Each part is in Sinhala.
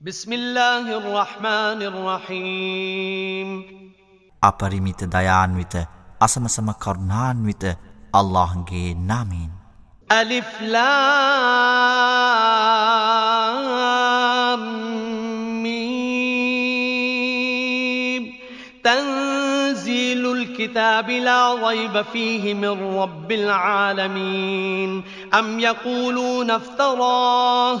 بسم الله الرحمن الرحيم අපරිමිත දයාන්විත අසමසම කරුණාන්විත අල්ලාහ්ගේ නාමයෙන්. අලිෆ් ලාම් මීම් تنزيل الكتاب لا ريب فيه من رب العالمين أم يقولون افتراه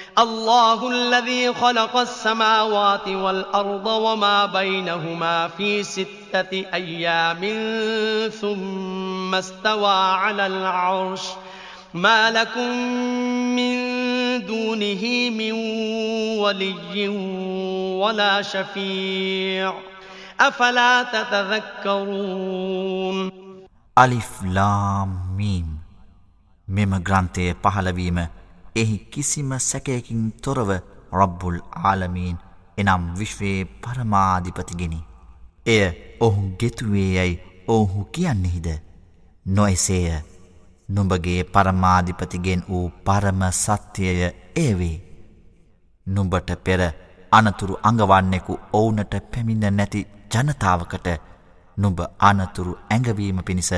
الله الذي خلق السماوات والأرض وما بينهما في ستة أيام ثم استوى على العرش ما لكم من دونه من ولي ولا شفيع أفلا تتذكرون අලිෆ් ලාම් මීම් මෙම ග්‍රන්ථය පහළවීම එහි කිසිම සැකයකින් තොරව රබ්බුල් ආලමීන් එනම් විශ්වයේ පරමාධිපතිගෙනි. එය ඔහු ගෙතුවේ යැයි ඔහු කියන්නෙහිද. නොයසේය නුඹගේ පරමාධිපතිගෙන් වූ පරම සත්‍යය ඒවේ. නුඹට පෙර අනතුරු අඟවන්නෙකු ඔවුනට පැමිණ නැති ජනතාවකට නුඹ අනතුරු ඇඟවීම පිණිස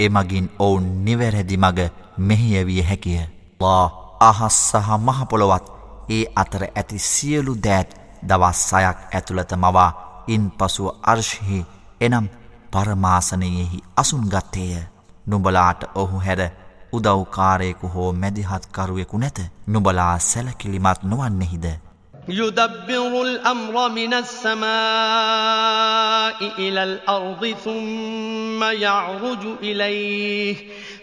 එමගින් ඔවුන් නිවැරැදි මග මෙහියවිය හැකිය. ලා අහස් සහ මහපොළොවත් ඒ අතර ඇති සියලු දෑත් දවස් සයක් ඇතුළත මවා ඉන් පසුව අර්ශහි එනම් පරමාසනයෙහි අසුන්ගත්තේය නුබලාට ඔහු හැර උදව්කාරයෙකු හෝ මැදිහත්කරුවෙකු නැත නුබලා සැලකිලිමත් නොවන්නෙහිද يدبر الأمر من السماء إلى الأرض ثم يعرج إليه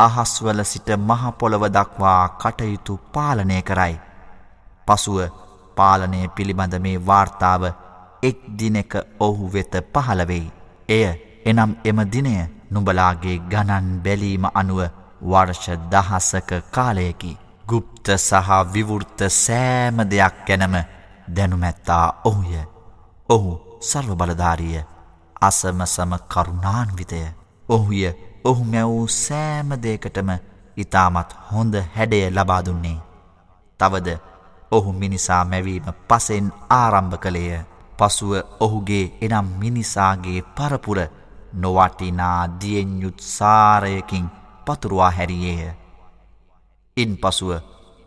අහස්වල සිට මහපොළොව දක්වා කටයුතු පාලනය කරයි. පසුව පාලනය පිළිබඳ මේ වාර්තාව එක් දිනෙක ඔහු වෙත පහළවෙයි. එය එනම් එම දිනය නුබලාගේ ගණන් බැලීම අනුව වර්ෂ දහසක කාලයකි. ගුප්ත සහ විවෘත්ත සෑම දෙයක් ගැනම දැනුමැත්තා ඔහුය. ඔහු සර්ව බලධාරිය අසමසම කරුණාන්විතය. ඔහුය ඔහු මැවූ සෑම දේකටම ඉතාමත් හොඳ හැඩය ලබා දුන්නේ. තවද ඔහු මිනිසා මැවීම පසෙන් ආරම්භ කළේය. පසුව ඔහුගේ එනම් මිනිසාගේ පරපුර නොවටිනා දියෙන්යුත් සාරයකින් පතුරවා හැරියේය. ඉන් පසුව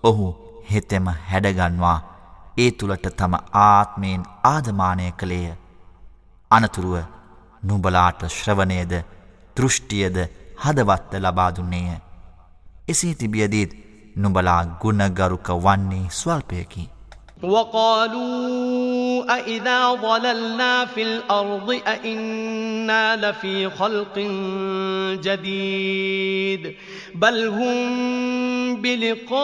ඔහු හෙතෙම හැඩගන්වා ඒ තුළට තම ආත්මයෙන් ආදමානය කළේය. අනතුරුව නුබලාට ශ්‍රවනයද දෘෂ්ටියද හදවත්ත ලබා දුන්නේය. එසේ තිබියදීත් නුබලා ගුණගරුක වන්නේ ස්වල්පයකි. وقالوا أإذا ضللنا في الأرض أإنا لفي خلق جديد بل هم بلقاء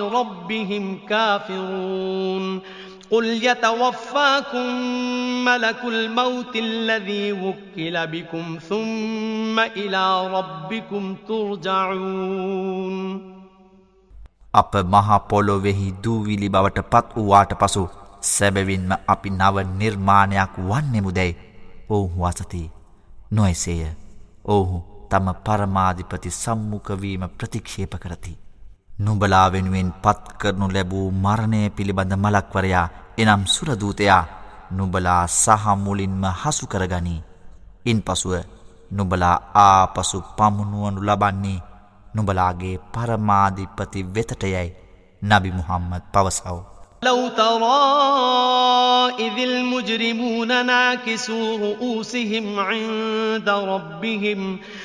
ربهم كافرون قل يتوفاكم ملك الموت الذي وكل بكم ثم إلى ربكم ترجعون අප මහා පොළොවෙහි දූවිලි බවට පත් වූවාට පසු සැබවින්ම අපි නව නිර්මාණයක් වන්නෙමුදැයි ඔවුහු අසති නොයසේය ඔවුහු තම පරමාධිපති සම්මුඛවීම ප්‍රතික්ෂේප කරති. නුබලා වෙනුවෙන් පත් කරනු ලැබූ මරණය පිළිබඳ මලක්වරයා එනම් සුරදූතයා නුබලා සහමුලින්ම හසු කරගනී. ඉන් පසුව නුබලා ආපසු පමුණුවනු ලබන්නේ නුබලාගේ පරමාධිපති වෙතටයැයි නබි මුහම්මද පවසව. لو ترى إذ المجرمون ناكسوا رؤوسهم عند ربهم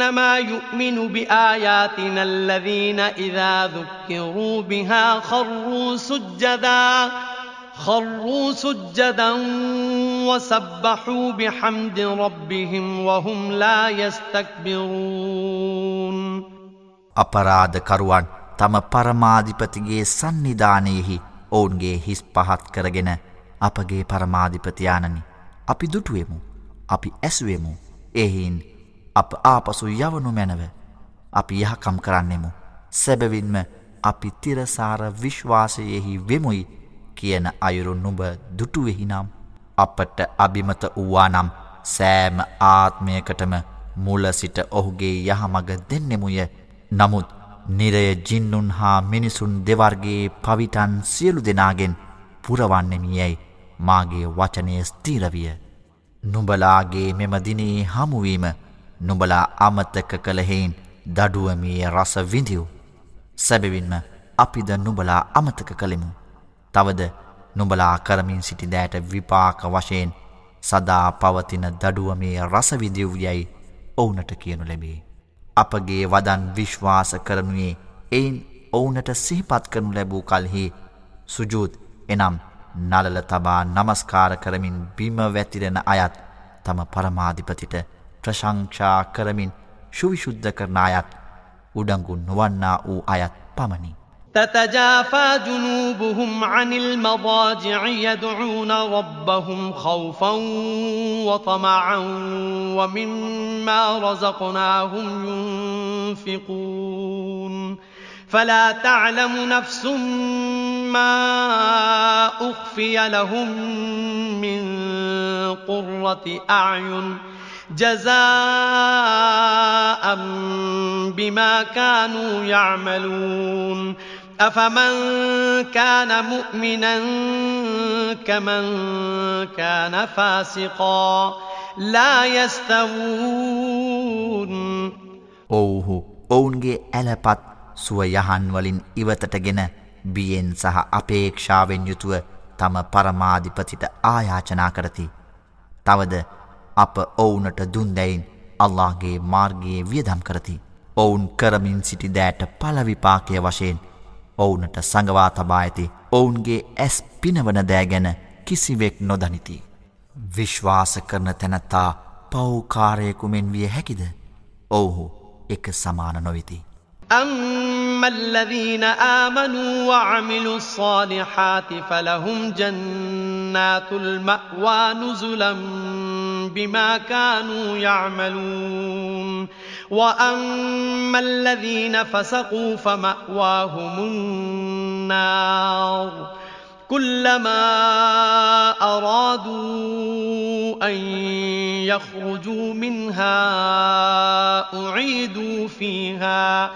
إنما يؤمن بآياتنا الذين إذا ذكروا بها خروا سجدا خروا سجدا وسبحوا بحمد ربهم وهم لا يستكبرون අපරාධකරුවන් තම පරමාධිපතිගේ සන්නිධානයෙහි ඔවුන්ගේ හිස් පහත් කරගෙන අපගේ පරමාධිපතියානනි අපි දුටුවෙමු අපි ඇස්ුවෙමු එහින් අප ආපසු යවනු මැනව. අපි යහකම් කරන්නෙමු. සැබවින්ම අපි තිරසාර විශ්වාසයෙහි වෙමුයි කියන අයුරු නුඹ දුටුවෙහි නම්. අපට අභිමත වූවා නම් සෑම ආත්මයකටම මුල සිට ඔහුගේ යහමග දෙන්නෙමුය. නමුත් නිරය ජින්නුන් හා මිනිසුන් දෙවර්ගේ පවිටන් සියලු දෙනාගෙන් පුරවන්නෙමියැයි මාගේ වචනය ස්තීරවිය නුඹලාගේ මෙම දිනේ හමුවීම නුබලා අමතක කළහෙයින් දඩුවමේ රස විඳිව් සැබවින්ම අපිද නුබලා අමතක කළෙමු. තවද නුබලා කරමින් සිටි දෑට විපාක වශයෙන් සදා පවතින දඩුවමේ රසවිදිව් යැයි ඔවුනට කියනු ලැබේ. අපගේ වදන් විශ්වාස කරනුයේ එයින් ඔවුනට සිහිපත් කරනු ලැබූ කල්හි සුජූත් එනම් නලල තබා නමස්කාර කරමින් බිම වැතිරෙන අයත් තම පරමාධිපතිට ප්‍රශංෂා කරමින් ශුවිශුද්ධ කරන අයත් උඩංගු නොවන්නා වූ අයත් පමණි. تتجافى جنوبهم عن المضاجع يدعون ربهم خوفا وطمعا ومما رزقناهم ينفقون فلا تعلم نفس ما أخفي لهم من قرة أعين جزاء بما كانوا يعملون أفمن كان مؤمنا كمن كان فاسقا لا يستوون ඔවුහු ඔවුන්ගේ ඇලපත් සුව යහන් වලින් ඉවතටගෙන බියෙන් සහ අපේක්ෂාවෙන් යුතුව තම පරමාධිපතිට ආයාචනා කරති. තවද අප ඔවුනට දුන්දැයින් අල්ලාගේ මාර්ගයේ වියදම් කරති. ඔවුන් කරමින් සිටි දෑට පලවිපාකය වශයෙන් ඔවුනට සඟවා තබා ඇති ඔවුන්ගේ ඇස් පිනවන දෑගැන කිසිවෙක් නොදනිති. විශ්වාස කරන තැනැත්තා පව්කාරයකුමෙන් විය හැකිද ඔවුහු එක සමාන නොවිති. أَمَّا الَّذِينَ آمَنُوا وَعَمِلُوا الصَّالِحَاتِ فَلَهُمْ جَنَّاتُ الْمَأْوَى نُزُلًا بما كانوا يعملون. وأما الذين فسقوا فمأواهم النار. كلما أرادوا أن يخرجوا منها أعيدوا فيها.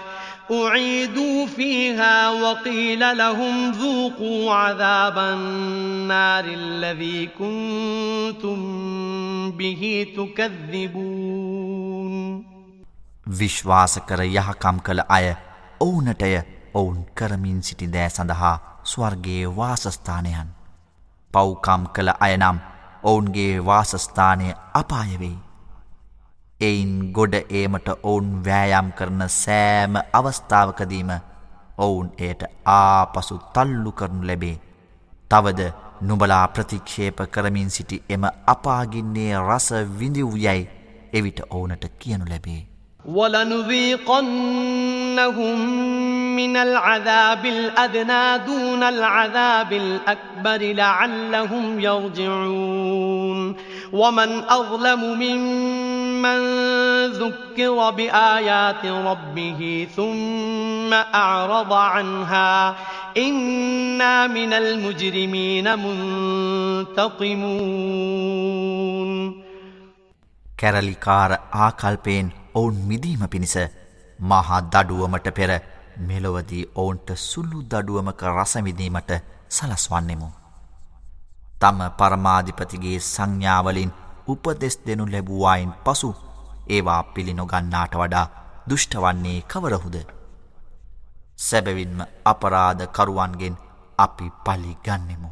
أعيدوا فيها وقيل لهم ذوقوا عذاب النار الذي كنتم به تكذبون විශ්වාස කර යහකම් කළ අය ඔවුනටය ඔවුන් කරමින් සිටි දෑ සඳහා ස්වර්ගයේ වාසස්ථානයන් පව්කම් කළ අයනම් ඔවුන්ගේ වාසස්ථානය අපායවෙයි. එයින් ගොඩ ඒමට ඔවුන් වෑයම් කරන සෑම අවස්ථාවකදීම ඔවුන් එයට ආපසු තල්ලු කරනු ලැබේ. තවද නුබලා ප්‍රතික්ෂේප කරමින් සිටි එම අපාගින්නේ රස විඳිව් යැයි එවිට ඕනට කියනු ලැබේ. وَلَنُذِيقَنَّهُمْ مِنَ الْعَذَابِ الْأَدْنَى دُونَ الْعَذَابِ الْأَكْبَرِ لَعَلَّهُمْ يَرْجِعُونَ وَمَنْ أَظْلَمُ مِمَّنْ ذُكِّرَ بِآيَاتِ رَبِّهِ ثُمَّ أَعْرَضَ عَنْهَا إِنَّا مِنَ الْمُجْرِمِينَ مُنْتَقِمُونَ කැරලිකාර ආකල්පයෙන් ඔවුන් මිදීම පිණිස මහා දඩුවමට පෙර මෙලොවදී ඔවුන්ට සුළු දඩුවමක රසවිදීමට සලස්වන්නෙමු. තම පරමාධිපතිගේ සංඥාවලින් උපදෙස් දෙනු ලැබුවායින් පසු ඒවා පිළිනොගන්නාට වඩා දුෘෂ්ටවන්නේ කවරහුද. සැබවින්ම අපරාධ කරුවන්ගෙන් අපි පලි ගන්නෙමු.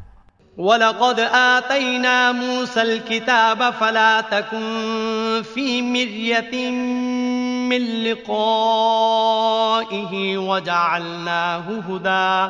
ولقد آتينا موسى الكتاب فلا تكن في مرية من لقائه وجعلناه هدى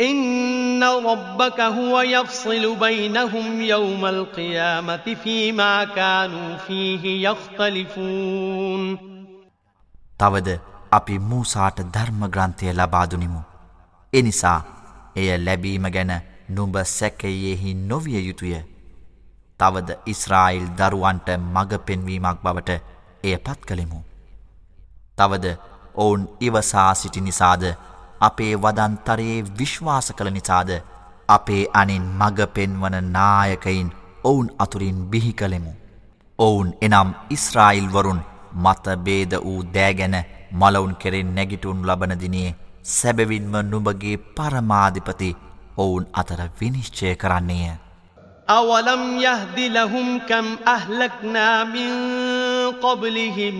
إن ربك هو يفصل بينهم يوم القيامة فيما كانوا فيه يختلفون තවද අපි මූසාට ධර්ම ග්‍රන්ථය ලබාදුනිමු. එනිසා එය ලැබීම ගැන නුඹ සැකයෙහි නොවිය යුතුය. තවද ඉස්රායිල් දරුවන්ට මඟ පෙන්වීමක් බවට එය පත් කළෙමු. තවද ඔවුන් ඉවසා සිටි නිසාද අපේ වදන්තරයේ විශ්වාස කළ නිසාද අපේ අනින් මග පෙන්වන නායකයින් ඔවුන් අතුරින් බිහි කළෙමු. ඔවුන් එනම් ඉස්රායිල් වරුන් මතබේද වූ දෑගැන මලවුන් කෙරෙන් නැගිටුන් ලබනදිනේ සැබවින්ම නුබගේ පරමාධිපති ඔවුන් අතර විනිශ්චය කරන්නේය. අවලම් යහදි ලහුම් කම් අහලක්නා මින් කොබලිහිම්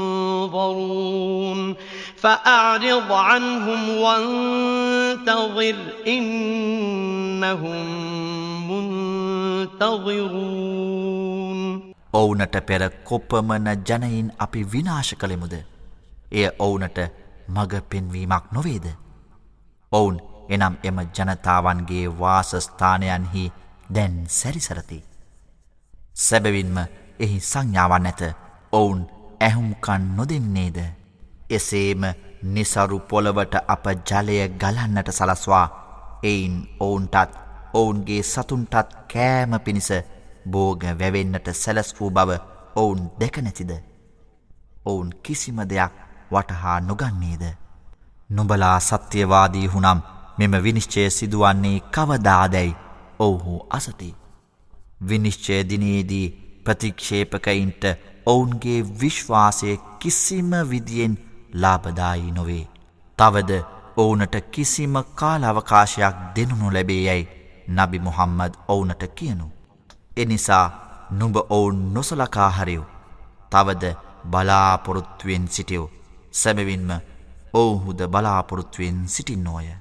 ينظرون فأعرض عنهم وانتظر إنهم منتظرون ඔවුනට පෙර කොපමන ජනයින් අපි විනාශ කළෙමුද. එය ඔවුනට මඟ පෙන්වීමක් නොවේද. ඔවුන් එනම් එම ජනතාවන්ගේ වාසස්ථානයන්හි දැන් සැරිසරති. සැබවින්ම එහි සංඥාවන් ඇත ඔවුන් ඇහුම්කන් නොදෙන්නේද. එසේම නිසරු පොළවට අප ජලය ගලන්නට සලස්වා එයින් ඔවුන්ටත් ඔවුන්ගේ සතුන්ටත් කෑම පිණිස බෝග වැවෙන්නට සැලස් වූ බව ඔවුන් දෙකනැතිද. ඔවුන් කිසිම දෙයක් වටහා නොගන්නේද. නුබලා සත්‍යවාදී හුනම් මෙම විනිශ්චය සිදුවන්නේ කවදාදැයි ඔවුහු අසති. විනිශ්චය දිනේදී ප්‍රතික්ෂේපකයින්ට ඔවුන්ගේ විශ්වාසය කිසිම විදියෙන් ලාබදායි නොවේ. තවද ඔවුනට කිසිම කාලවකාශයක් දෙනුනු ලැබේ යැයි නබි මුහම්මද ඔවුනට කියනු. එනිසා නුඹ ඔවුන් නොසලකාහරයව්. තවද බලාපොරොත්තුවෙන් සිටියව් සැබවින්ම ඔවුහුද බලාපොරොත්තුවෙන් සිටින්නෝය.